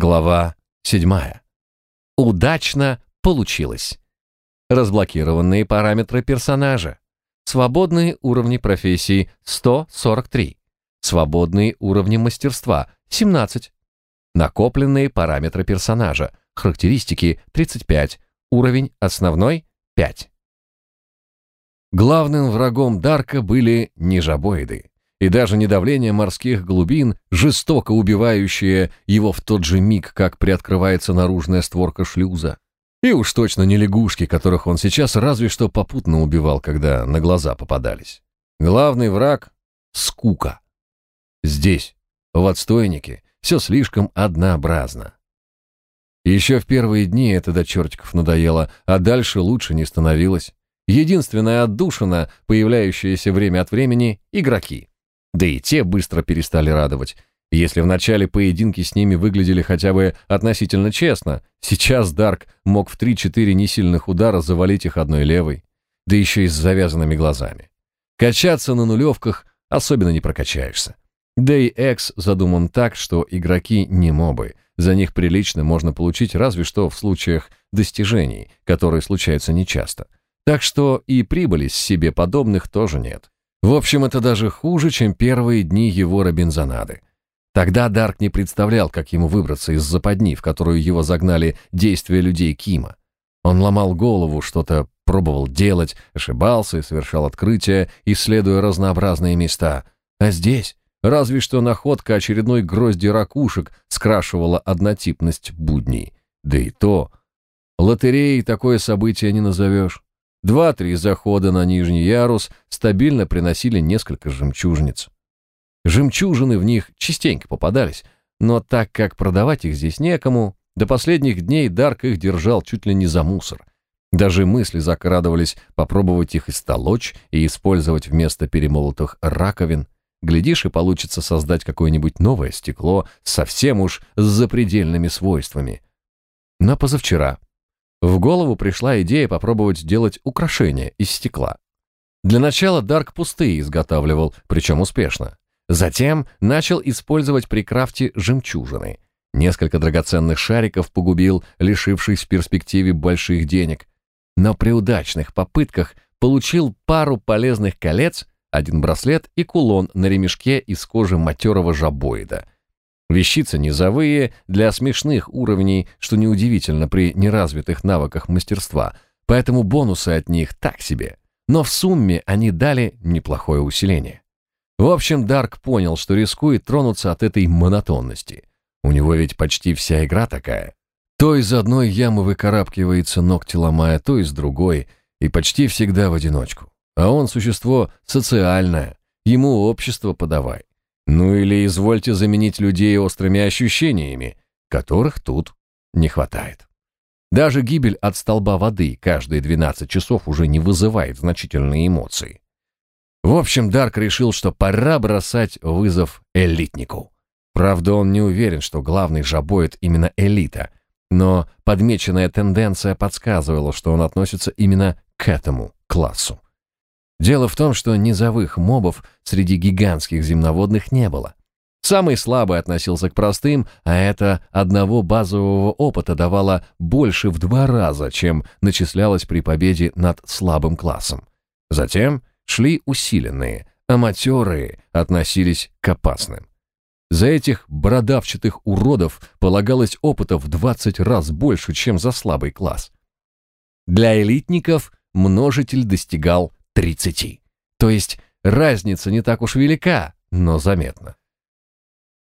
Глава 7. Удачно получилось. Разблокированные параметры персонажа. Свободные уровни профессий 143. Свободные уровни мастерства 17. Накопленные параметры персонажа. Характеристики 35. Уровень основной 5. Главным врагом Дарка были нижабоиды и даже не давление морских глубин, жестоко убивающее его в тот же миг, как приоткрывается наружная створка шлюза. И уж точно не лягушки, которых он сейчас разве что попутно убивал, когда на глаза попадались. Главный враг — скука. Здесь, в отстойнике, все слишком однообразно. Еще в первые дни это до чертиков надоело, а дальше лучше не становилось. Единственная отдушина, появляющаяся время от времени — игроки. Да и те быстро перестали радовать. Если в начале поединки с ними выглядели хотя бы относительно честно, сейчас Дарк мог в 3-4 несильных удара завалить их одной левой, да еще и с завязанными глазами. Качаться на нулевках особенно не прокачаешься. Да и Экс задуман так, что игроки не мобы, за них прилично можно получить разве что в случаях достижений, которые случаются нечасто. Так что и прибыли с себе подобных тоже нет. В общем, это даже хуже, чем первые дни его Робинзонады. Тогда Дарк не представлял, как ему выбраться из западни, в которую его загнали действия людей Кима. Он ломал голову, что-то пробовал делать, ошибался и совершал открытия, исследуя разнообразные места. А здесь разве что находка очередной грозди ракушек скрашивала однотипность будней. Да и то, лотереей такое событие не назовешь. Два-три захода на нижний ярус стабильно приносили несколько жемчужниц. Жемчужины в них частенько попадались, но так как продавать их здесь некому, до последних дней Дарк их держал чуть ли не за мусор. Даже мысли закрадывались попробовать их истолочь и использовать вместо перемолотых раковин. Глядишь, и получится создать какое-нибудь новое стекло совсем уж с запредельными свойствами. Но позавчера в голову пришла идея попробовать сделать украшения из стекла. Для начала Дарк пустые изготавливал, причем успешно. Затем начал использовать при крафте жемчужины. Несколько драгоценных шариков погубил, лишившись в перспективе больших денег. Но при удачных попытках получил пару полезных колец, один браслет и кулон на ремешке из кожи матерого жабоида — Вещицы низовые, для смешных уровней, что неудивительно при неразвитых навыках мастерства, поэтому бонусы от них так себе. Но в сумме они дали неплохое усиление. В общем, Дарк понял, что рискует тронуться от этой монотонности. У него ведь почти вся игра такая. То из одной ямы выкарабкивается, ногти ломая, то из другой, и почти всегда в одиночку. А он существо социальное, ему общество подавай. Ну или извольте заменить людей острыми ощущениями, которых тут не хватает. Даже гибель от столба воды каждые 12 часов уже не вызывает значительные эмоции. В общем, Дарк решил, что пора бросать вызов элитнику. Правда, он не уверен, что главный жабоид именно элита, но подмеченная тенденция подсказывала, что он относится именно к этому классу. Дело в том, что низовых мобов среди гигантских земноводных не было. Самый слабый относился к простым, а это одного базового опыта давало больше в два раза, чем начислялось при победе над слабым классом. Затем шли усиленные, а матерые относились к опасным. За этих бородавчатых уродов полагалось опыта в 20 раз больше, чем за слабый класс. Для элитников множитель достигал 30. То есть разница не так уж велика, но заметна.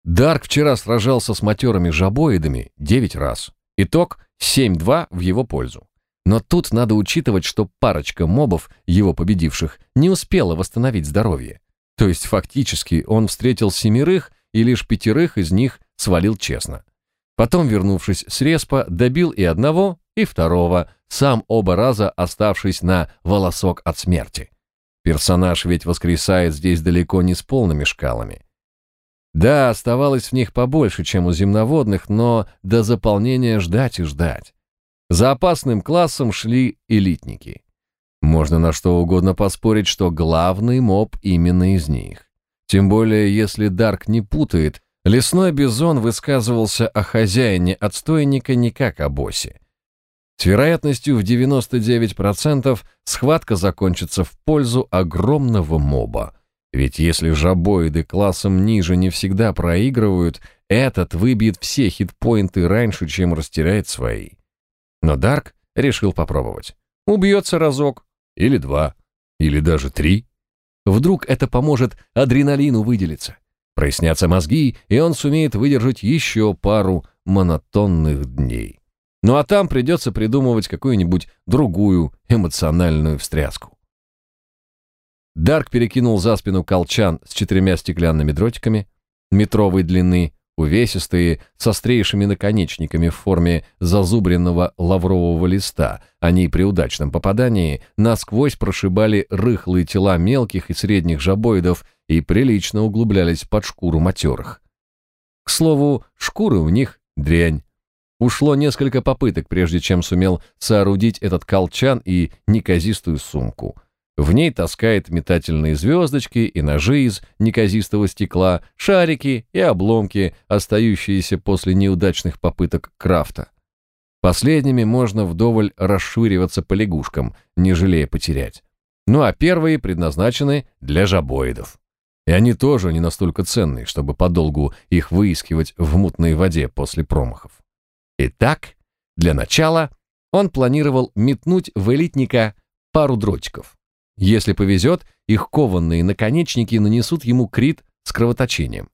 Дарк вчера сражался с матерыми жабоидами 9 раз. Итог 7-2 в его пользу. Но тут надо учитывать, что парочка мобов, его победивших, не успела восстановить здоровье. То есть фактически он встретил семерых, и лишь пятерых из них свалил честно. Потом, вернувшись с респа, добил и одного, и второго, сам оба раза оставшись на волосок от смерти. Персонаж ведь воскресает здесь далеко не с полными шкалами. Да, оставалось в них побольше, чем у земноводных, но до заполнения ждать и ждать. За опасным классом шли элитники. Можно на что угодно поспорить, что главный моб именно из них. Тем более, если Дарк не путает, Лесной бизон высказывался о хозяине отстойника не как о боссе. С вероятностью в 99% схватка закончится в пользу огромного моба. Ведь если жабоиды классом ниже не всегда проигрывают, этот выбьет все хитпоинты раньше, чем растеряет свои. Но Дарк решил попробовать. Убьется разок, или два, или даже три. Вдруг это поможет адреналину выделиться. Прояснятся мозги, и он сумеет выдержать еще пару монотонных дней. Ну а там придется придумывать какую-нибудь другую эмоциональную встряску. Дарк перекинул за спину колчан с четырьмя стеклянными дротиками метровой длины, увесистые, с острейшими наконечниками в форме зазубренного лаврового листа. Они при удачном попадании насквозь прошибали рыхлые тела мелких и средних жабоидов и прилично углублялись под шкуру матерых. К слову, шкуры у них дрянь. Ушло несколько попыток, прежде чем сумел соорудить этот колчан и неказистую сумку. В ней таскает метательные звездочки и ножи из неказистого стекла, шарики и обломки, остающиеся после неудачных попыток крафта. Последними можно вдоволь расшириваться по лягушкам, не жалея потерять. Ну а первые предназначены для жабоидов. И они тоже не настолько ценные, чтобы подолгу их выискивать в мутной воде после промахов. Итак, для начала он планировал метнуть в элитника пару дротиков. Если повезет, их кованные наконечники нанесут ему крит с кровоточением.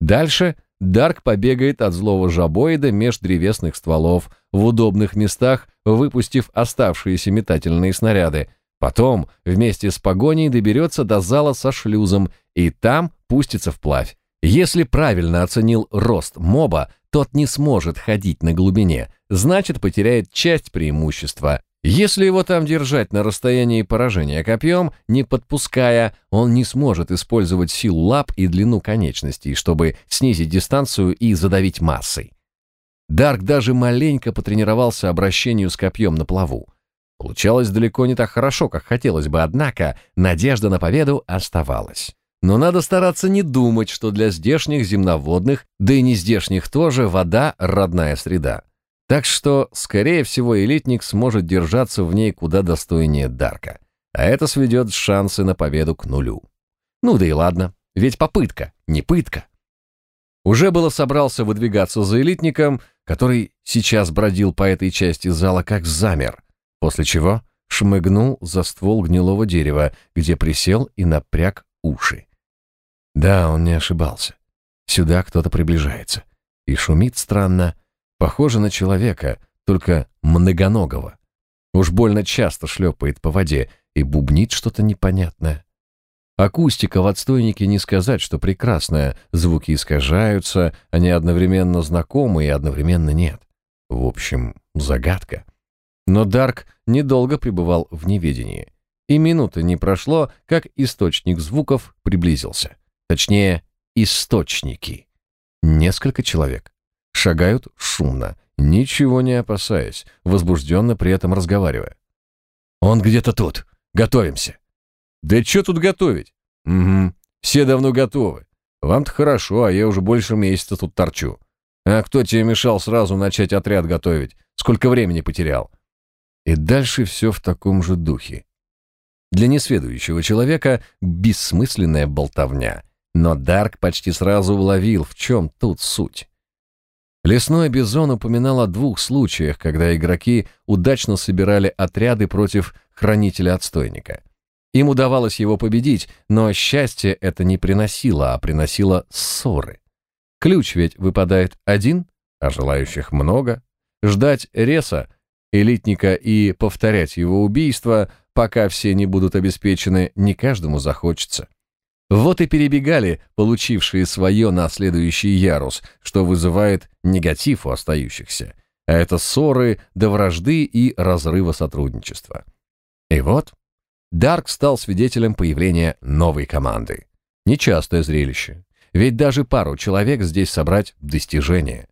Дальше Дарк побегает от злого жабоида меж древесных стволов, в удобных местах выпустив оставшиеся метательные снаряды. Потом вместе с погоней доберется до зала со шлюзом и там пустится вплавь. Если правильно оценил рост моба, тот не сможет ходить на глубине, значит потеряет часть преимущества, если его там держать на расстоянии поражения копьем, не подпуская, он не сможет использовать силу лап и длину конечностей, чтобы снизить дистанцию и задавить массой. Дарк даже маленько потренировался обращению с копьем на плаву. Получалось далеко не так хорошо, как хотелось бы, однако надежда на победу оставалась. Но надо стараться не думать, что для здешних земноводных, да и не здешних тоже, вода – родная среда. Так что, скорее всего, элитник сможет держаться в ней куда достойнее Дарка. А это сведет шансы на победу к нулю. Ну да и ладно, ведь попытка, не пытка. Уже было собрался выдвигаться за элитником, который сейчас бродил по этой части зала как замер, после чего шмыгнул за ствол гнилого дерева, где присел и напряг уши. Да, он не ошибался. Сюда кто-то приближается. И шумит странно, Похоже на человека, только многоногого. Уж больно часто шлепает по воде и бубнит что-то непонятное. Акустика в отстойнике не сказать, что прекрасная. Звуки искажаются, они одновременно знакомы и одновременно нет. В общем, загадка. Но Дарк недолго пребывал в неведении. И минуты не прошло, как источник звуков приблизился. Точнее, источники. Несколько человек. Шагают шумно, ничего не опасаясь, возбужденно при этом разговаривая. «Он где-то тут. Готовимся». «Да что тут готовить?» «Угу. Все давно готовы. Вам-то хорошо, а я уже больше месяца тут торчу. А кто тебе мешал сразу начать отряд готовить? Сколько времени потерял?» И дальше все в таком же духе. Для несведущего человека бессмысленная болтовня. Но Дарк почти сразу уловил, в чем тут суть. Лесной бизон упоминал о двух случаях, когда игроки удачно собирали отряды против хранителя-отстойника. Им удавалось его победить, но счастье это не приносило, а приносило ссоры. Ключ ведь выпадает один, а желающих много. Ждать реса, элитника и повторять его убийство, пока все не будут обеспечены, не каждому захочется. Вот и перебегали получившие свое на следующий ярус, что вызывает негатив у остающихся. А это ссоры до вражды и разрыва сотрудничества. И вот Дарк стал свидетелем появления новой команды. Нечастое зрелище, ведь даже пару человек здесь собрать – достижение.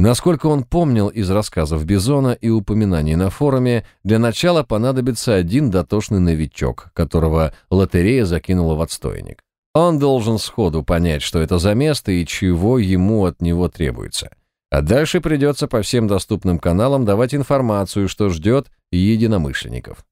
Насколько он помнил из рассказов Бизона и упоминаний на форуме, для начала понадобится один дотошный новичок, которого лотерея закинула в отстойник. Он должен сходу понять, что это за место и чего ему от него требуется. А дальше придется по всем доступным каналам давать информацию, что ждет единомышленников.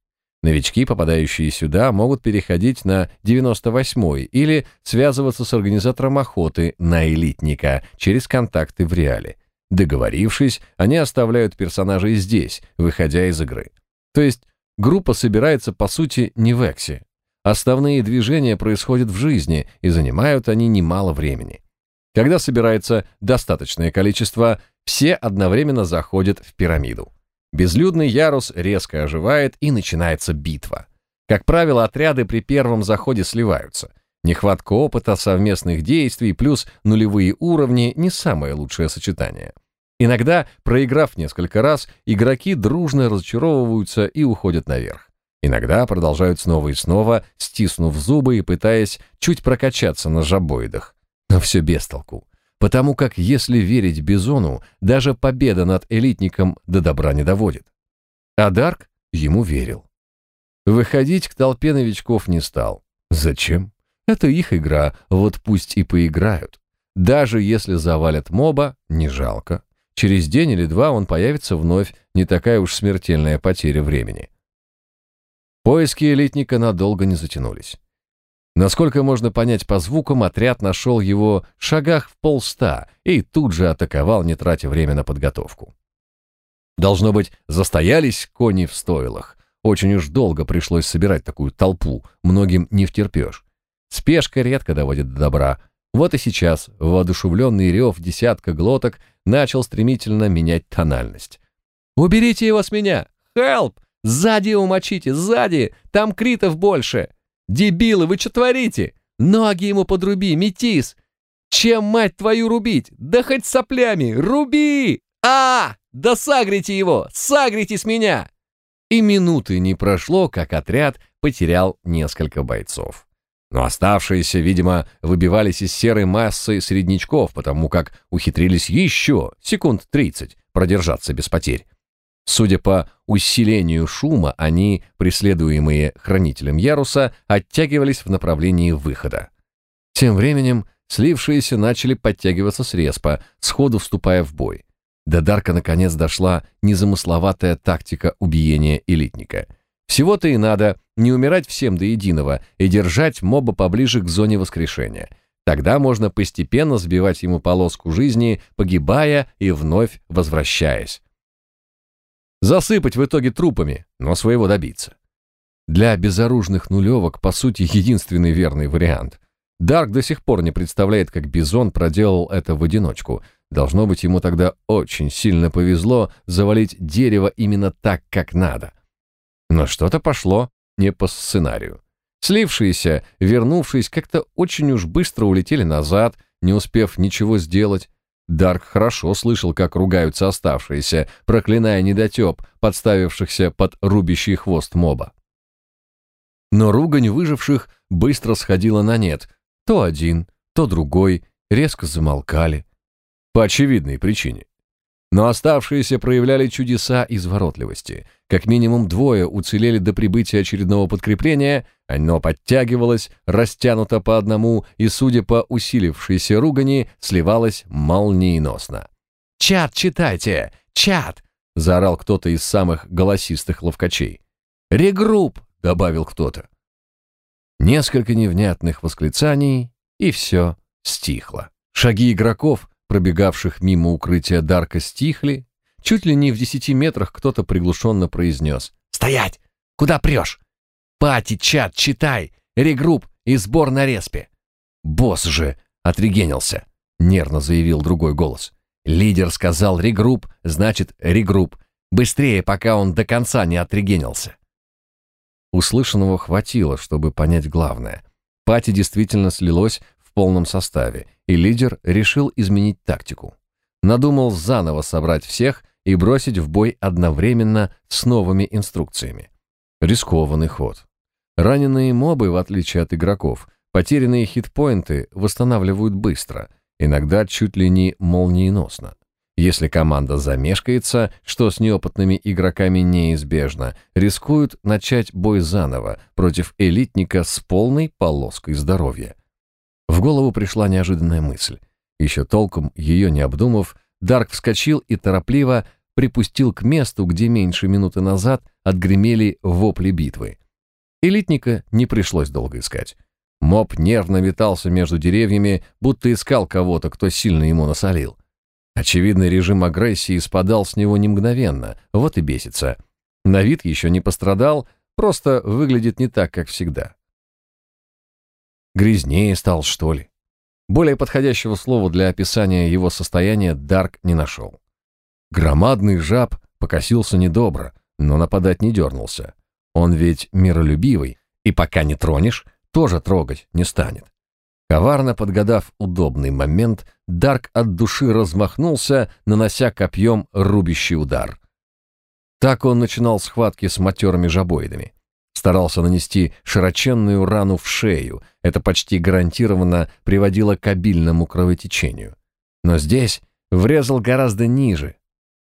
Новички, попадающие сюда, могут переходить на 98-й или связываться с организатором охоты на элитника через контакты в реале. Договорившись, они оставляют персонажей здесь, выходя из игры. То есть группа собирается, по сути, не в Эксе. Основные движения происходят в жизни, и занимают они немало времени. Когда собирается достаточное количество, все одновременно заходят в пирамиду. Безлюдный ярус резко оживает и начинается битва. Как правило, отряды при первом заходе сливаются. Нехватка опыта, совместных действий плюс нулевые уровни – не самое лучшее сочетание. Иногда, проиграв несколько раз, игроки дружно разочаровываются и уходят наверх. Иногда продолжают снова и снова, стиснув зубы и пытаясь чуть прокачаться на жабоидах. Но все без толку. Потому как, если верить Бизону, даже победа над элитником до добра не доводит. А Дарк ему верил. Выходить к толпе новичков не стал. Зачем? Это их игра, вот пусть и поиграют. Даже если завалят моба, не жалко. Через день или два он появится вновь, не такая уж смертельная потеря времени. Поиски элитника надолго не затянулись. Насколько можно понять по звукам, отряд нашел его в шагах в полста и тут же атаковал, не тратя время на подготовку. Должно быть, застоялись кони в стойлах. Очень уж долго пришлось собирать такую толпу, многим не втерпешь. Спешка редко доводит до добра. Вот и сейчас воодушевленный рев десятка глоток начал стремительно менять тональность. «Уберите его с меня! Хелп! Сзади умочите, сзади! Там критов больше!» «Дебилы, вы что творите? Ноги ему подруби, метис! Чем, мать твою, рубить? Да хоть соплями! Руби! а Да сагрите его! Сагрите с меня!» И минуты не прошло, как отряд потерял несколько бойцов. Но оставшиеся, видимо, выбивались из серой массы среднячков, потому как ухитрились еще секунд тридцать продержаться без потерь. Судя по усилению шума, они, преследуемые хранителем яруса, оттягивались в направлении выхода. Тем временем слившиеся начали подтягиваться с респа, сходу вступая в бой. До Дарка наконец дошла незамысловатая тактика убиения элитника. Всего-то и надо не умирать всем до единого и держать моба поближе к зоне воскрешения. Тогда можно постепенно сбивать ему полоску жизни, погибая и вновь возвращаясь. Засыпать в итоге трупами, но своего добиться. Для безоружных нулевок, по сути, единственный верный вариант. Дарк до сих пор не представляет, как Бизон проделал это в одиночку. Должно быть, ему тогда очень сильно повезло завалить дерево именно так, как надо. Но что-то пошло не по сценарию. Слившиеся, вернувшись, как-то очень уж быстро улетели назад, не успев ничего сделать, Дарк хорошо слышал, как ругаются оставшиеся, проклиная недотеп, подставившихся под рубящий хвост моба. Но ругань выживших быстро сходила на нет. То один, то другой резко замолкали. По очевидной причине. Но оставшиеся проявляли чудеса изворотливости. Как минимум двое уцелели до прибытия очередного подкрепления, оно подтягивалось, растянуто по одному и, судя по усилившейся ругани, сливалось молниеносно. «Чат читайте! Чат!» — заорал кто-то из самых голосистых ловкачей. «Regroup!» — добавил кто-то. Несколько невнятных восклицаний, и все стихло. Шаги игроков — пробегавших мимо укрытия Дарка, стихли. Чуть ли не в десяти метрах кто-то приглушенно произнес. «Стоять! Куда прешь? Party-чат, читай! Regroup и сбор на респе!» «Босс же!» — отрегенился, — нервно заявил другой голос. «Лидер сказал regroup, значит regroup. Быстрее, пока он до конца не отрегенился!» Услышанного хватило, чтобы понять главное. Пати действительно слилось полном составе, и лидер решил изменить тактику. Надумал заново собрать всех и бросить в бой одновременно с новыми инструкциями. Рискованный ход. Раненые мобы, в отличие от игроков, потерянные хитпоинты восстанавливают быстро, иногда чуть ли не молниеносно. Если команда замешкается, что с неопытными игроками неизбежно, рискуют начать бой заново против элитника с полной полоской здоровья. В голову пришла неожиданная мысль. Еще толком ее не обдумав, Дарк вскочил и торопливо припустил к месту, где меньше минуты назад отгремели вопли битвы. Элитника не пришлось долго искать. Моб нервно витался между деревьями, будто искал кого-то, кто сильно ему насолил. Очевидный режим агрессии спадал с него не мгновенно, вот и бесится. На вид еще не пострадал, просто выглядит не так, как всегда. Грязнее стал, что ли? Более подходящего слова для описания его состояния Дарк не нашел. Громадный жаб покосился недобро, но нападать не дернулся. Он ведь миролюбивый, и пока не тронешь, тоже трогать не станет. Коварно подгадав удобный момент, Дарк от души размахнулся, нанося копьем рубящий удар. Так он начинал схватки с матерыми жабоидами. Старался нанести широченную рану в шею, это почти гарантированно приводило к обильному кровотечению. Но здесь врезал гораздо ниже,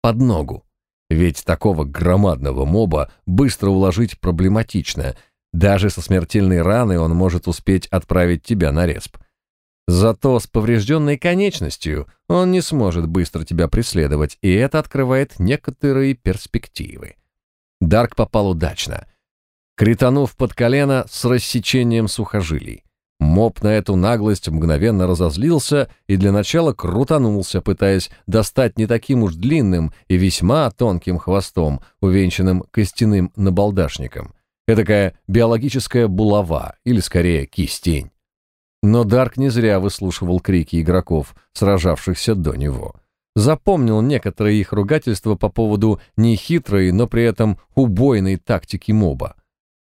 под ногу. Ведь такого громадного моба быстро уложить проблематично — даже со смертельной раной он может успеть отправить тебя на респ. Зато с поврежденной конечностью он не сможет быстро тебя преследовать, и это открывает некоторые перспективы. Дарк попал удачно, кританув под колено с рассечением сухожилий. Моб на эту наглость мгновенно разозлился и для начала крутанулся, пытаясь достать не таким уж длинным и весьма тонким хвостом, увенчанным костяным набалдашником. Этакая биологическая булава, или скорее кистень. Но Дарк не зря выслушивал крики игроков, сражавшихся до него. Запомнил некоторые их ругательства по поводу нехитрой, но при этом убойной тактики моба.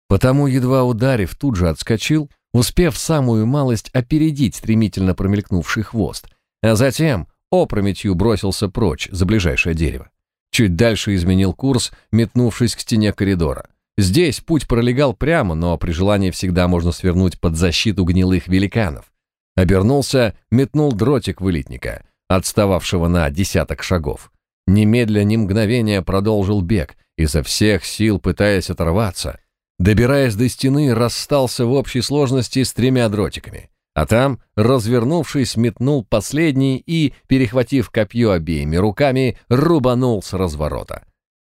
Потому, едва ударив, тут же отскочил, успев самую малость опередить стремительно промелькнувший хвост, а затем опрометью бросился прочь за ближайшее дерево. Чуть дальше изменил курс, метнувшись к стене коридора. Здесь путь пролегал прямо, но при желании всегда можно свернуть под защиту гнилых великанов. Обернулся, метнул дротик в элитника, отстававшего на десяток шагов. Немедля ни мгновения продолжил бег, изо всех сил пытаясь оторваться. Добираясь до стены, расстался в общей сложности с тремя дротиками. А там, развернувшись, метнул последний и, перехватив копье обеими руками, рубанул с разворота.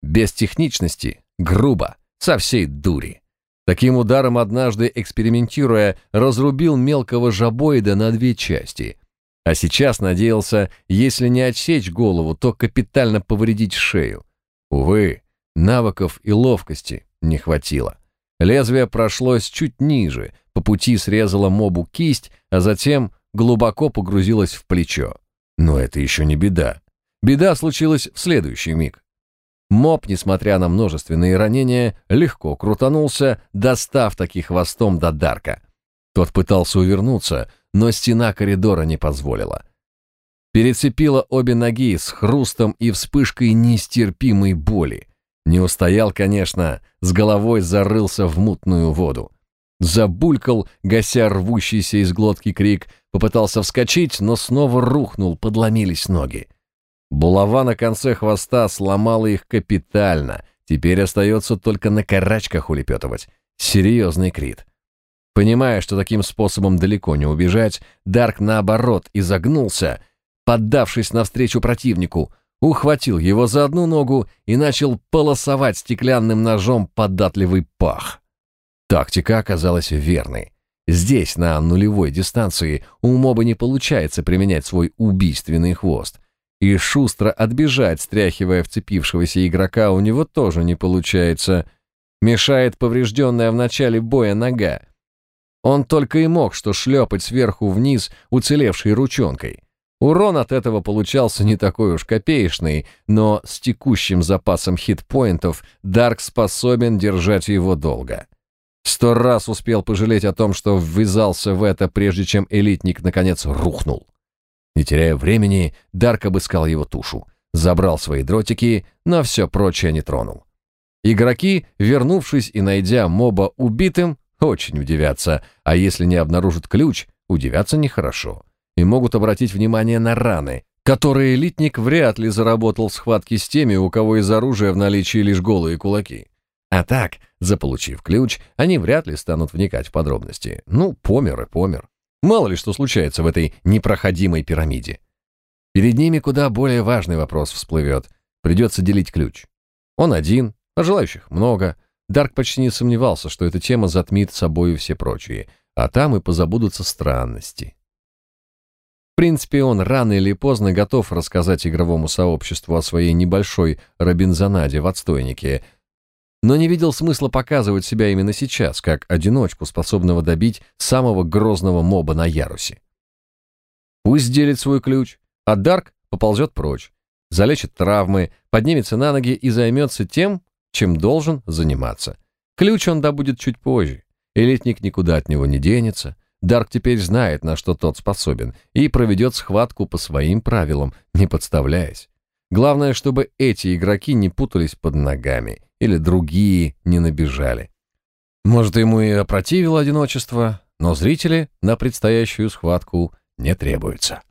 Без техничности, грубо, со всей дури. Таким ударом однажды, экспериментируя, разрубил мелкого жабоида на две части. А сейчас надеялся, если не отсечь голову, то капитально повредить шею. Увы, навыков и ловкости не хватило. Лезвие прошлось чуть ниже, по пути срезало мобу кисть, а затем глубоко погрузилось в плечо. Но это еще не беда. Беда случилась в следующий миг. Моб, несмотря на множественные ранения, легко крутанулся, достав таки хвостом до Дарка. Тот пытался увернуться, но стена коридора не позволила. Перецепила обе ноги с хрустом и вспышкой нестерпимой боли. Не устоял, конечно, с головой зарылся в мутную воду. Забулькал, гася рвущийся из глотки крик, попытался вскочить, но снова рухнул, подломились ноги. Булава на конце хвоста сломала их капитально. Теперь остается только на карачках улепетывать. Серьезный крит. Понимая, что таким способом далеко не убежать, Дарк наоборот изогнулся, поддавшись навстречу противнику, ухватил его за одну ногу и начал полосовать стеклянным ножом податливый пах. Тактика оказалась верной. Здесь, на нулевой дистанции, у моба не получается применять свой убийственный хвост — и шустро отбежать, стряхивая вцепившегося игрока, у него тоже не получается. Мешает поврежденная в начале боя нога. Он только и мог что шлепать сверху вниз уцелевшей ручонкой. Урон от этого получался не такой уж копеечный, но с текущим запасом хитпоинтов Дарк способен держать его долго. Сто раз успел пожалеть о том, что ввязался в это, прежде чем элитник наконец рухнул. Не теряя времени, Дарк обыскал его тушу, забрал свои дротики, но все прочее не тронул. Игроки, вернувшись и найдя моба убитым, очень удивятся, а если не обнаружат ключ, удивятся нехорошо. И могут обратить внимание на раны, которые элитник вряд ли заработал в схватке с теми, у кого из оружия в наличии лишь голые кулаки. А так, заполучив ключ, они вряд ли станут вникать в подробности. Ну, помер и помер. Мало ли что случается в этой непроходимой пирамиде. Перед ними куда более важный вопрос всплывет. Придется делить ключ. Он один, а желающих много. Дарк почти не сомневался, что эта тема затмит собою все прочие, а там и позабудутся странности. Принципе, он рано или поздно готов рассказать игровому сообществу о своей небольшой Робинзонаде в отстойнике, но не видел смысла показывать себя именно сейчас, как одиночку, способного добить самого грозного моба на ярусе. Пусть делит свой ключ, а Дарк поползет прочь, залечит травмы, поднимется на ноги и займется тем, чем должен заниматься. Ключ он добудет чуть позже. Элитник никуда от него не денется. Дарк теперь знает, на что тот способен, и проведет схватку по своим правилам, не подставляясь. Главное, чтобы эти игроки не путались под ногами или другие не набежали. Может, ему и опротивило одиночество, но зрители на предстоящую схватку не требуются.